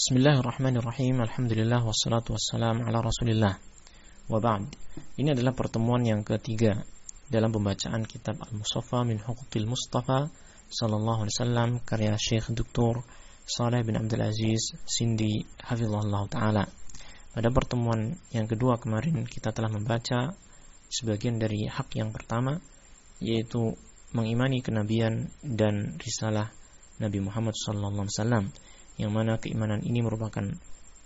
Bismillahirrahmanirrahim. Alhamdulillah wassalatu wassalam ala Rasulillah. Wa. Ini adalah pertemuan yang ketiga dalam pembacaan kitab Al-Mustafa min Huquqil Mustafa sallallahu alaihi wasallam karya Syekh Dr. Saleh bin Abdul Aziz Sindi hafizahullah taala. Pada pertemuan yang kedua kemarin kita telah membaca sebagian dari hak yang pertama yaitu mengimani kenabian dan risalah Nabi Muhammad sallallahu alaihi wasallam yang mana keimanan ini merupakan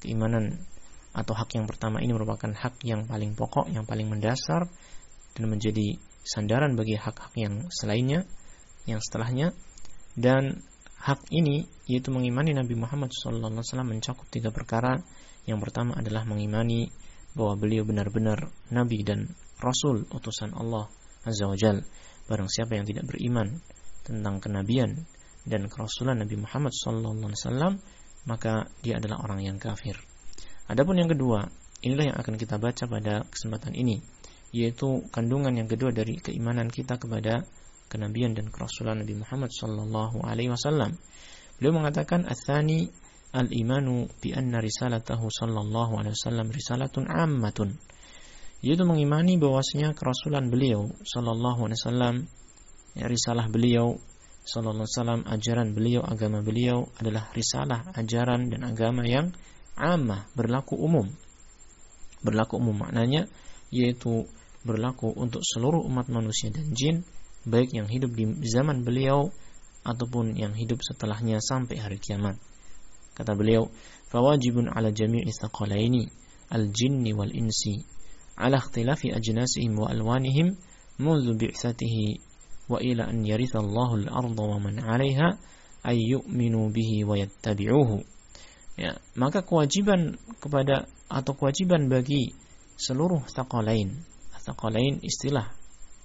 keimanan atau hak yang pertama ini merupakan hak yang paling pokok, yang paling mendasar dan menjadi sandaran bagi hak-hak yang selainnya, yang setelahnya dan hak ini yaitu mengimani Nabi Muhammad SAW mencakup tiga perkara. Yang pertama adalah mengimani bahwa beliau benar-benar Nabi dan Rasul utusan Allah Azza wa Jal. Barang siapa yang tidak beriman tentang kenabian dan kerasulan Nabi Muhammad SAW maka dia adalah orang yang kafir. Adapun yang kedua, inilah yang akan kita baca pada kesempatan ini, yaitu kandungan yang kedua dari keimanan kita kepada kenabian dan kerasulan Nabi Muhammad sallallahu alaihi wasallam. Beliau mengatakan atsani al-imanu bi anna risalatahu sallallahu alaihi wasallam risalatun ammatun. Yaitu mengimani bahwasanya kerasulan beliau sallallahu alaihi wasallam ya risalah beliau Sallallahu Alaihi Wasallam ajaran beliau agama beliau adalah risalah ajaran dan agama yang amah berlaku umum berlaku umum maknanya yaitu berlaku untuk seluruh umat manusia dan jin baik yang hidup di zaman beliau ataupun yang hidup setelahnya sampai hari kiamat kata beliau fawajibun ala jami'i thaqalaini al-jinni wal insi ala ikhtilafi ajnasihim wa alwanihim منذ بعثته an yarithallahu al-ardha wa man 'alaiha ay yu'minu bihi wa yattabi'uhu. Ya, maka kewajiban kepada atau kewajiban bagi seluruh taqalain. Taqalain istilah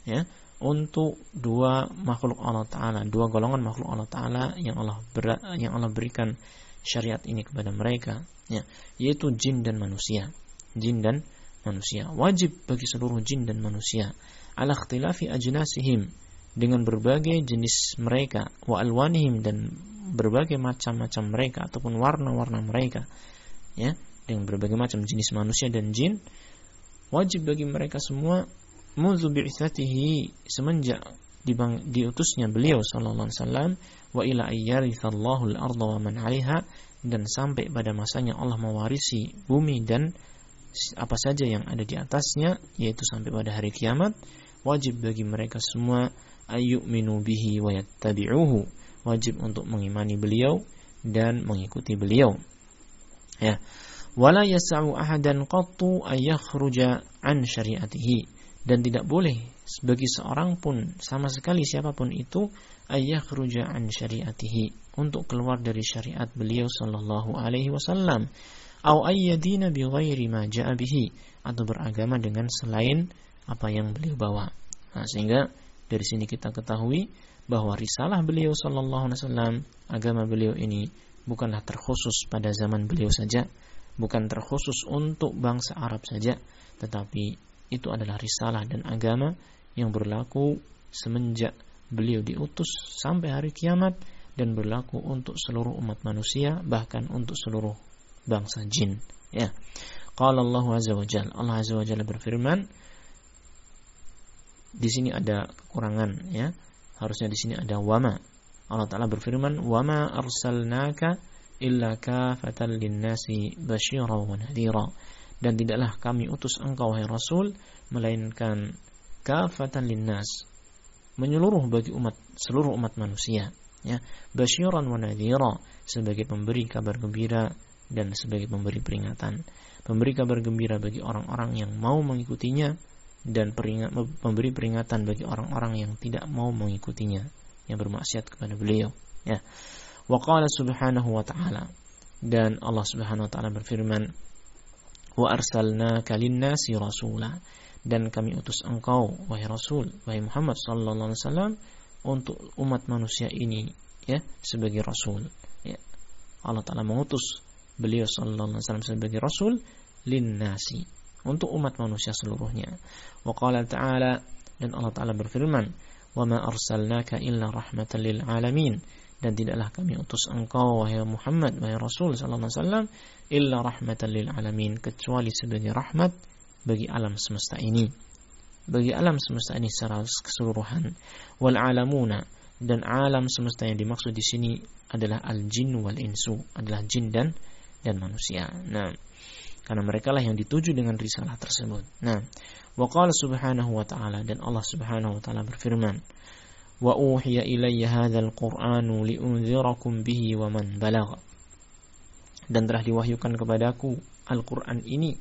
ya untuk dua makhluk Allah taala, dua golongan makhluk Allah taala yang Allah ber, yang Allah berikan syariat ini kepada mereka ya, yaitu jin dan manusia. Jin dan manusia wajib bagi seluruh jin dan manusia ala ikhtilafi ajnasihim dengan berbagai jenis mereka wa alwanihim dan berbagai macam-macam mereka ataupun warna-warna mereka ya dengan berbagai macam jenis manusia dan jin wajib bagi mereka semua munzu bi'itsatihi semenjak dibang, diutusnya beliau sallallahu alaihi wasallam wa ila al-ardha wa man 'alaiha dan sampai pada masanya Allah mewarisi bumi dan apa saja yang ada di atasnya yaitu sampai pada hari kiamat wajib bagi mereka semua ayyuminu bihi wa yattabi'uhu. Wajib untuk mengimani beliau dan mengikuti beliau. Ya. Wala yas'u ahadan qattu ayakhruja an syariatihi. Dan tidak boleh bagi seorang pun sama sekali siapa pun itu ayakhruja an syariatihi. Untuk keluar dari syariat beliau sallallahu alaihi wasallam. Au ayyadina bi ghairi ma ja'a bihi. Atau beragama dengan selain apa yang beliau bawa. Nah, sehingga dari sini kita ketahui bahwa risalah beliau sallallahu alaihi wasallam, agama beliau ini bukanlah terkhusus pada zaman beliau saja, bukan terkhusus untuk bangsa Arab saja, tetapi itu adalah risalah dan agama yang berlaku semenjak beliau diutus sampai hari kiamat dan berlaku untuk seluruh umat manusia bahkan untuk seluruh bangsa jin. Ya. Qala Allah azza wa jalla. Allah azza wa jalla berfirman di sini ada kekurangan ya. Harusnya di sini ada wama. Allah Taala berfirman, "Wama arsalnaka illa kafatan linnasi basyira wa nadhira." Dan tidaklah kami utus engkau wahai Rasul melainkan kafatan linnas menyeluruh bagi umat seluruh umat manusia ya basyiran wa nadhira sebagai pemberi kabar gembira dan sebagai pemberi peringatan pemberi kabar gembira bagi orang-orang yang mau mengikutinya dan peringat, memberi peringatan bagi orang-orang yang tidak mau mengikutinya yang bermaksiat kepada beliau ya. Wa qala subhanahu wa ta'ala dan Allah subhanahu wa ta'ala berfirman wa arsalnaka lin-nasi rasula dan kami utus engkau wahai rasul wahai Muhammad sallallahu alaihi wasallam untuk umat manusia ini ya sebagai rasul ya. Allah taala mengutus beliau sallallahu alaihi wasallam sebagai rasul lin-nasi untuk umat manusia seluruhnya. Wa ta'ala dan Allah Ta'ala berfirman, "Wa ma arsalnaka illa rahmatan lil alamin." dan tidaklah kami utus engkau wahai Muhammad wahai Rasul sallallahu alaihi wasallam illa rahmatan lil alamin kecuali sebagai rahmat bagi alam semesta ini bagi alam semesta ini secara keseluruhan wal alamuna dan alam semesta yang dimaksud di sini adalah al jin wal insu adalah jin dan dan manusia nah karena mereka lah yang dituju dengan risalah tersebut. Nah wa qala subhanahu wa ta'ala dan Allah subhanahu wa ta'ala berfirman wa uhiya ilayya hadzal qur'anu liunzirakum bihi wa man balagha. Dan telah diwahyukan kepadaku Al-Qur'an ini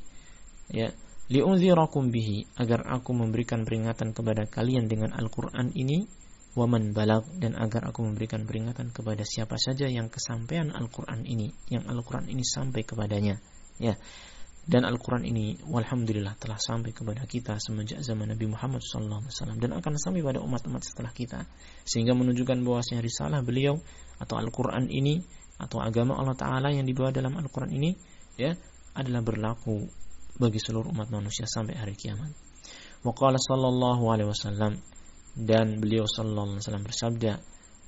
ya liunzirakum bihi agar aku memberikan peringatan kepada kalian dengan Al-Qur'an ini wa man balag dan agar aku memberikan peringatan kepada siapa saja yang kesampaian Al-Qur'an ini yang Al-Qur'an ini sampai kepadanya ya. Dan Al-Quran ini walhamdulillah telah sampai kepada kita semenjak zaman Nabi Muhammad SAW dan akan sampai pada umat-umat setelah kita. Sehingga menunjukkan bahwasanya risalah beliau atau Al-Quran ini atau agama Allah Ta'ala yang dibawa dalam Al-Quran ini ya adalah berlaku bagi seluruh umat manusia sampai hari kiamat. Waqala sallallahu alaihi wasallam dan beliau sallallahu alaihi wasallam bersabda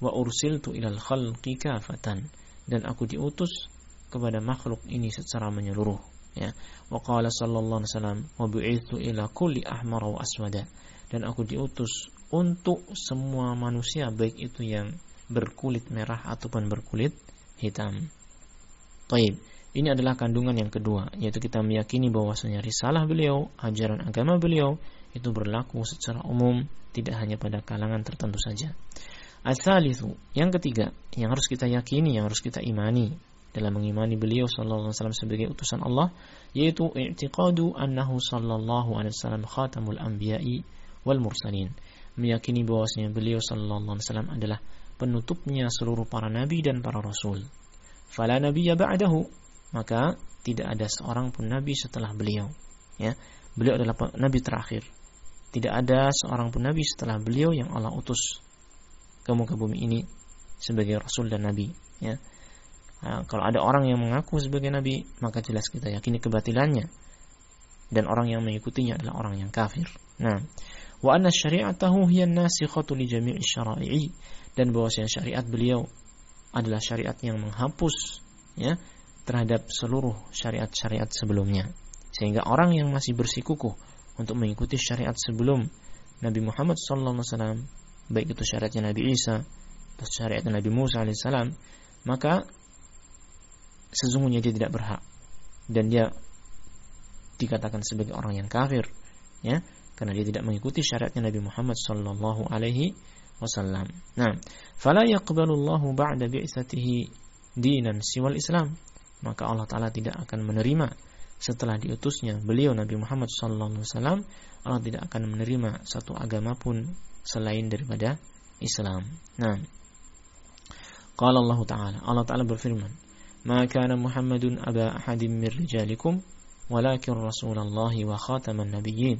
wa ursiltu ilal khalqi kafatan. Dan aku diutus kepada makhluk ini secara menyeluruh ya wa qala sallallahu alaihi wasallam wa ila kulli ahmar wa aswada dan aku diutus untuk semua manusia baik itu yang berkulit merah ataupun berkulit hitam. Taib. Ini adalah kandungan yang kedua, yaitu kita meyakini bahwasanya risalah beliau, ajaran agama beliau itu berlaku secara umum, tidak hanya pada kalangan tertentu saja. Asal-itu yang ketiga, yang harus kita yakini, yang harus kita imani, dalam mengimani beliau sallallahu alaihi wasallam sebagai utusan Allah yaitu i'tiqadu annahu sallallahu alaihi wasallam khatamul anbiya'i wal mursalin. Meyakini bahwasanya beliau sallallahu alaihi wasallam adalah penutupnya seluruh para nabi dan para rasul. Fala nabiyya ba'dahu. Maka tidak ada seorang pun nabi setelah beliau ya. Beliau adalah nabi terakhir. Tidak ada seorang pun nabi setelah beliau yang Allah utus ke muka bumi ini sebagai rasul dan nabi ya Nah, kalau ada orang yang mengaku sebagai nabi, maka jelas kita yakini kebatilannya. Dan orang yang mengikutinya adalah orang yang kafir. Nah, wa anna syari'atahu hiya nasikhatu li jami'i syara'i dan bahwasanya syariat beliau adalah syariat yang menghapus ya terhadap seluruh syariat-syariat sebelumnya. Sehingga orang yang masih bersikukuh untuk mengikuti syariat sebelum Nabi Muhammad SAW, baik itu syariatnya Nabi Isa atau syariatnya Nabi Musa alaihissalam, maka sesungguhnya dia tidak berhak dan dia dikatakan sebagai orang yang kafir ya karena dia tidak mengikuti syariatnya Nabi Muhammad sallallahu alaihi wasallam. Nah, fala yaqbalullahu ba'da bi'tsatihi dinan siwal Islam. Maka Allah taala tidak akan menerima setelah diutusnya beliau Nabi Muhammad sallallahu alaihi wasallam, Allah tidak akan menerima satu agama pun selain daripada Islam. Nah, Qala Allah Ta'ala, Allah Ta'ala berfirman, ما كان محمد أبا أحد من رجالكم ولكن رسول الله وخاتم النبيين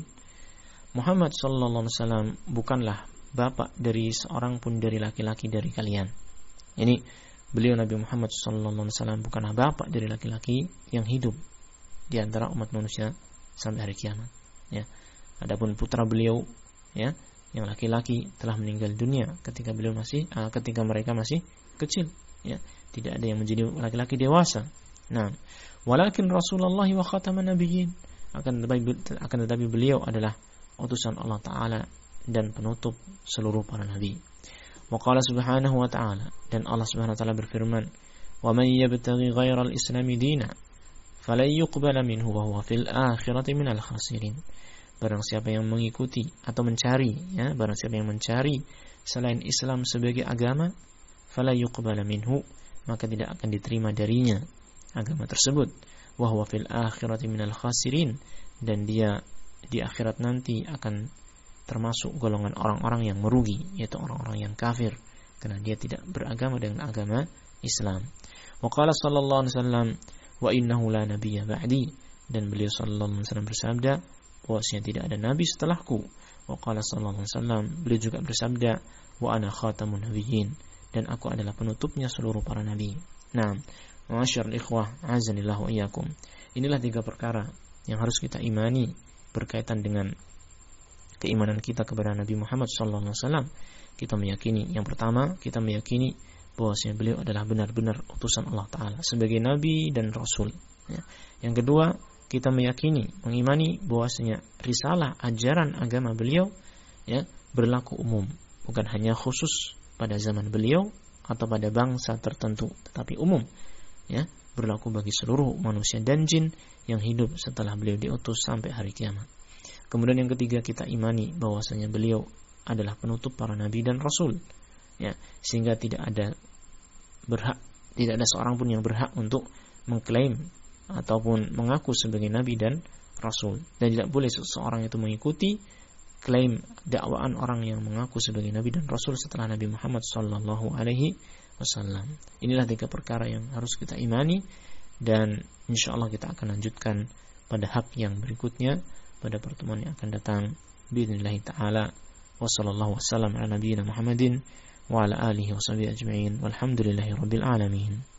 Muhammad sallallahu alaihi wasallam bukanlah bapak dari seorang pun dari laki-laki dari kalian. Ini beliau Nabi Muhammad sallallahu alaihi wasallam bukanlah bapak dari laki-laki yang hidup di antara umat manusia sampai hari kiamat. Ya. Adapun putra beliau ya yang laki-laki telah meninggal dunia ketika beliau masih uh, ketika mereka masih kecil ya tidak ada yang menjadi laki-laki dewasa. Nah, walakin Rasulullah wa khataman nabiyyin akan tetapi akan tetapi beliau adalah utusan Allah taala dan penutup seluruh para nabi. Qala subhanahu wa ta'ala dan Allah subhanahu wa ta'ala berfirman, "Wa man yabtaghi ghayra al-islam dina falan yuqbala minhu wa huwa fil akhirati minal khasirin." Barang siapa yang mengikuti atau mencari ya, barang siapa yang mencari selain Islam sebagai agama, fala yuqbala minhu maka tidak akan diterima darinya agama tersebut wahwa fil akhirati minal khasirin dan dia di akhirat nanti akan termasuk golongan orang-orang yang merugi yaitu orang-orang yang kafir karena dia tidak beragama dengan agama Islam. Wa qala sallallahu alaihi wasallam wa innahu la nabiyya ba'di dan beliau sallallahu alaihi wasallam bersabda bahwasanya tidak ada nabi setelahku. Wa qala sallallahu alaihi wasallam beliau juga bersabda wa ana khatamun nabiyyin dan aku adalah penutupnya seluruh para nabi. Nah, masyar ikhwah, azanillah wa iyyakum. Inilah tiga perkara yang harus kita imani berkaitan dengan keimanan kita kepada Nabi Muhammad wasallam. Kita meyakini yang pertama, kita meyakini bahwasanya beliau adalah benar-benar utusan Allah Taala sebagai nabi dan rasul. Ya. Yang kedua, kita meyakini, mengimani bahwasanya risalah ajaran agama beliau ya berlaku umum, bukan hanya khusus pada zaman beliau atau pada bangsa tertentu, tetapi umum. Ya, berlaku bagi seluruh manusia dan jin yang hidup setelah beliau diutus sampai hari kiamat. Kemudian yang ketiga kita imani bahwasanya beliau adalah penutup para nabi dan rasul. Ya, sehingga tidak ada berhak tidak ada seorang pun yang berhak untuk mengklaim ataupun mengaku sebagai nabi dan rasul dan tidak boleh seseorang itu mengikuti klaim dakwaan orang yang mengaku sebagai nabi dan rasul setelah Nabi Muhammad sallallahu alaihi wasallam. Inilah tiga perkara yang harus kita imani dan insya Allah kita akan lanjutkan pada hak yang berikutnya pada pertemuan yang akan datang. Bismillah taala wa sallallahu wasallam ala nabiyyina Muhammadin wa ala alihi wa sahbihi ajma'in alamin.